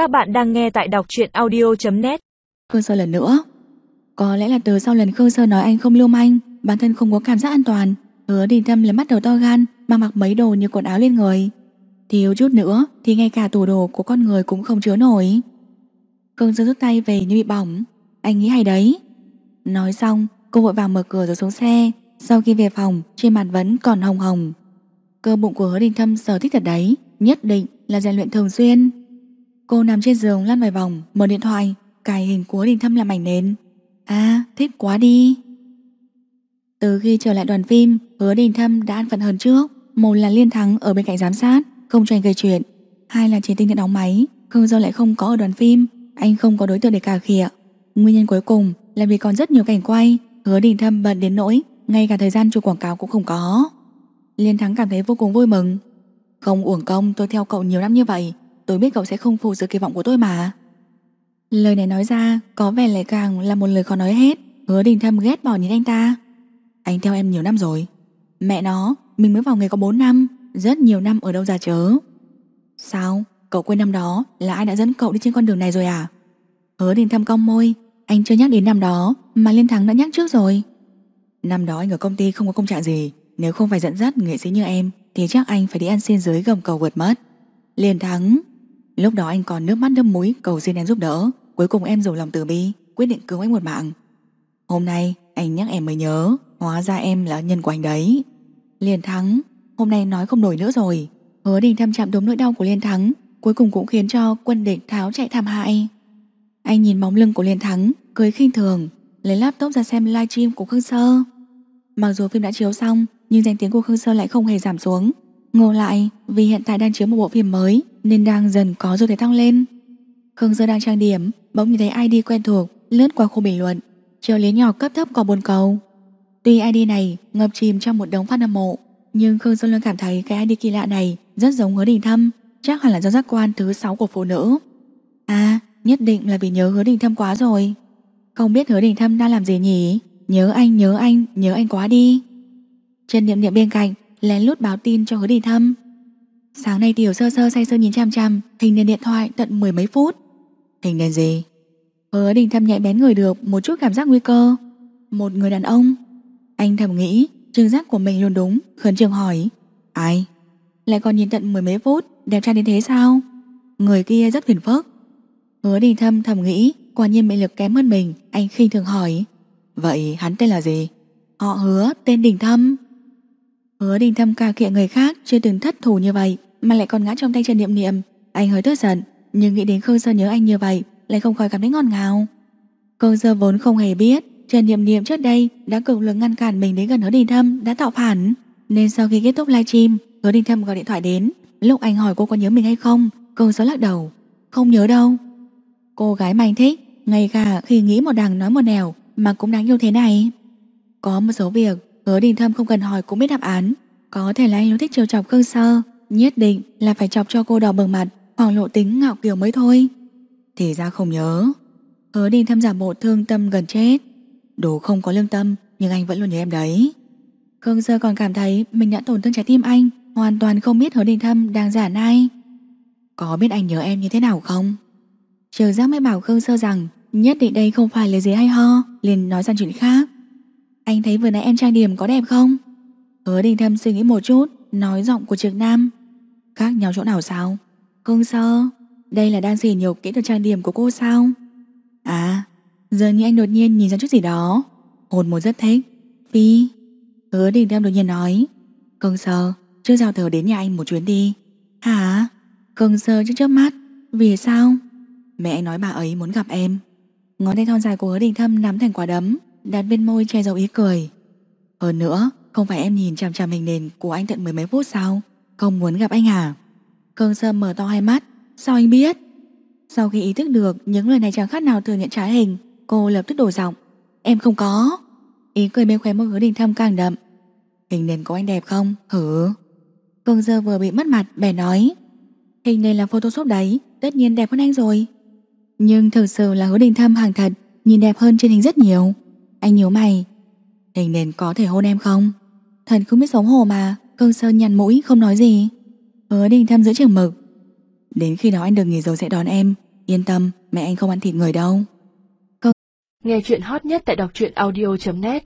Các bạn đang nghe tại đọc truyện audio.net Khương Sơ lần nữa. Có lẽ là từ sau lần Khương Sơ nói anh không lưu manh Bản thân không có cảm giác an toàn. Hứa đình thâm lấy mắt đầu to gan, Mà mặc mấy đồ như quần áo lên người. Thiếu chút nữa thì ngay cả tủ đồ của con người cũng không chứa nổi. Khương Sơ rút tay về như bị bỏng. Anh nghĩ hay đấy. Nói xong, cô vội vàng mở cửa rồi xuống xe. Sau khi về phòng, trên mặt vẫn còn hồng hồng. Cơ bụng của hứa đình thâm sở thích thật đấy. Nhất định là rèn luyện thường xuyên. Cô nằm trên giường lăn vài vòng, Mở điện thoại. Cài hình của đình thâm làm ảnh nến. À thích quá đi. Từ khi trở lại đoàn phim, Hứa đình thâm đã ăn phận hơn trước. Một là liên thắng ở bên cạnh giám sát, Không cho anh gây chuyện. Hai là chỉ tinh thần đóng máy Khương Do lại không có ở đoàn phim. Anh không có đối tượng để cà khịa. Nguyên nhân cuối cùng là vì còn rất nhiều cảnh quay. Hứa đình thâm bận đến nỗi, Ngay cả thời gian chụp quảng cáo cũng không có. Liên Thắng cảm thấy vô cùng vui mừng. Không uổng công, tôi theo cậu nhiều năm như vậy. Tôi biết cậu sẽ không phụ sự kỳ vọng của tôi mà. Lời này nói ra Có vẻ lại càng là một lời khó nói hết. Hứa đình thâm ghét bỏ nhìn anh ta. Anh theo em nhiều năm rồi. Mẹ nó, mình mới vào nghề có 4 năm. Rất nhiều năm ở đâu ra chớ? Sao, cậu quên năm đó Là ai đã dẫn cậu đi trên con đường này rồi à? Hứa đình thâm cong môi. Anh chưa nhắc đến năm đó Mà Liên Thắng đã nhắc trước rồi. Năm đó anh ở công ty không có công trạng gì. Nếu không phải dẫn dắt nghệ sĩ như em Thì chắc anh phải đi ăn xin dưới gầm cầu vượt mất. Liên Thắng Lúc đó anh còn nước mắt nước mũi, cầu xin em giúp đỡ. Cuối cùng em dùng lòng từ bi, Quyết định cứu anh một mạng. Hôm nay, anh nhắc em mới nhớ, Hóa ra em là nhân của anh đấy. Liên Thắng, Hôm nay nói không nổi nữa rồi. Hứa đình thăm chạm đúng nỗi đau của Liên Thắng, Cuối cùng cũng khiến cho quân địch tháo chạy thảm hại Anh nhìn bóng lưng của Liên Thắng, Cười khinh thường, Lấy laptop ra xem livestream của Khương Sơ. Mặc dù phim đã chiếu xong, Nhưng danh tiếng của Khương Sơ lại không hề giảm xuống ngồi lại, vì hiện tại đang chiếu một bộ phim mới, Nên đang dần có xu thế tăng lên. Khương Sơ đang trang điểm, Bỗng nhìn thấy ID quen thuộc, Lướt qua khu bình luận. Chiều lý nhỏ cấp thấp có buồn cầu Tuy ID này ngập chìm trong một đống phát hâm mộ, Nhưng Khương Sơ luôn cảm thấy cái ID kỳ lạ này Rất giống hứa đình thâm, Chắc hẳn là do giác quan thứ 6 của phụ nữ. À nhất định là vì nhớ hứa đình thâm quá rồi. Không biết hứa đình thâm đang làm gì nhỉ? Nhớ anh nhớ anh nhớ anh quá đi. Trần Niệm Niệm bên cạnh lén lút báo tin cho hứa đình thâm. Sáng nay tiểu sơ sơ say sơ nhìn chăm chăm Hình nền điện thoại tận mười mấy phút. Hình nền gì? Hứa đình thâm nhạy bén người được một chút cảm giác nguy cơ. Một người đàn ông. Anh thầm nghĩ Trừng giác của mình luôn đúng Khẩn trương hỏi. Ai? Lại còn nhìn tận mười mấy phút Đẹp trai đến thế sao? Người kia rất phiền phức. Hứa đình thâm thầm nghĩ Quả nhiên mệnh lực kém hơn mình Anh khinh thường hỏi. Vậy hắn tên là gì? Họ hứa tên đình thâm Hứa đình thâm ca kiện người khác, Chưa từng thất thủ như vậy, Mà lại còn ngã trong tay Trần Niệm Niệm. Anh hơi tức giận, Nhưng nghĩ đến Khương Sơ nhớ anh như vậy, Lại không khỏi cảm thấy ngon ngào. Khương Sơ vốn không hề biết, Trần Niệm Niệm trước đây đã cực lực ngăn cản mình đến gần Hứa Đình Thâm, đã tạo phản. Nên sau khi kết thúc livestream Hứa Đình Thâm gọi điện thoại đến. Lúc anh hỏi cô có nhớ mình hay không, Khương Sơ lắc đầu. Không nhớ đâu. Cô gái mà anh thích, Ngay cả khi nghĩ một đằng nói một nẻo, Mà cũng đáng yêu thế này. Có một số việc Hứa Đình Thâm không cần hỏi cũng biết đáp án. Có thể là anh luôn thích trêu chọc Khương Sơ Nhất định là phải chọc cho cô đỏ bừng mặt Hoặc lộ tính ngạo kiều mới thôi. Thì ra không nhớ. Hứa Đình Thâm giả bộ thương tâm gần chết. Đồ không có lương tâm Nhưng anh vẫn luôn nhớ em đấy. Khương Sơ còn cảm thấy mình đã tổn thương trái tim anh Hoàn toàn không biết Hứa Đình Thâm đang giả nai. Có biết anh nhớ em như thế nào không? Trường giác mới bảo Khương Sơ rằng Nhất định đây không phải là gì hay ho liền nói sang chuyện khác anh thấy vừa nãy em trang điểm có đẹp không? Hứa đình thâm suy nghĩ một chút, Nói giọng của trực nam. Khác nhau chỗ nào sao? Không Sơ, Đây là đang gì nhiều kỹ thuật trang điểm của cô sao? À Giờ như anh đột nhiên nhìn ra chút gì đó. Hồn một rất thích. Phi Hứa đình thâm đột nhiên nói. Không Sơ, Trước giao thừa đến nhà anh một chuyến đi. Hả? Không Sơ trước trước mắt. Vì sao? Mẹ anh nói bà ấy muốn gặp em. Ngón tay thon dài của hứa đình thâm nắm thành quả đấm. Đặt bên môi che giấu ý cười. Hơn nữa, Không phải em nhìn chằm chằm hình nền của anh tận mười mấy phút sao? Không muốn gặp anh à? Khương Sâm mở to hai mắt. Sao anh biết? Sau khi ý thức được những lời này chẳng khác nào thừa nhận trái hình, Cô lập tức đổi giọng. Em không có. Ý cười bên khóe môi hứa đình thâm càng đậm. Hình nền của anh đẹp không? Hử? Khương Sơ vừa bị mất mặt, bè nói. Hình nền là photoshop đấy, Tất nhiên đẹp hơn anh rồi. Nhưng thực sự là hứa đình thâm hàng thật, Nhìn đẹp hơn trên hình rất nhiều. Anh nhớ mày. Hình nên có thể hôn em không? Thật không biết xấu hổ mà Cương Sơn nhăn mũi không nói gì. Hứa đình thăm giữ trường mực. Đến khi đó anh được nghỉ rồi sẽ đón em. Yên tâm, mẹ anh không ăn thịt người đâu. Nghe chuyện hot nhất tại đọc truyện audio.net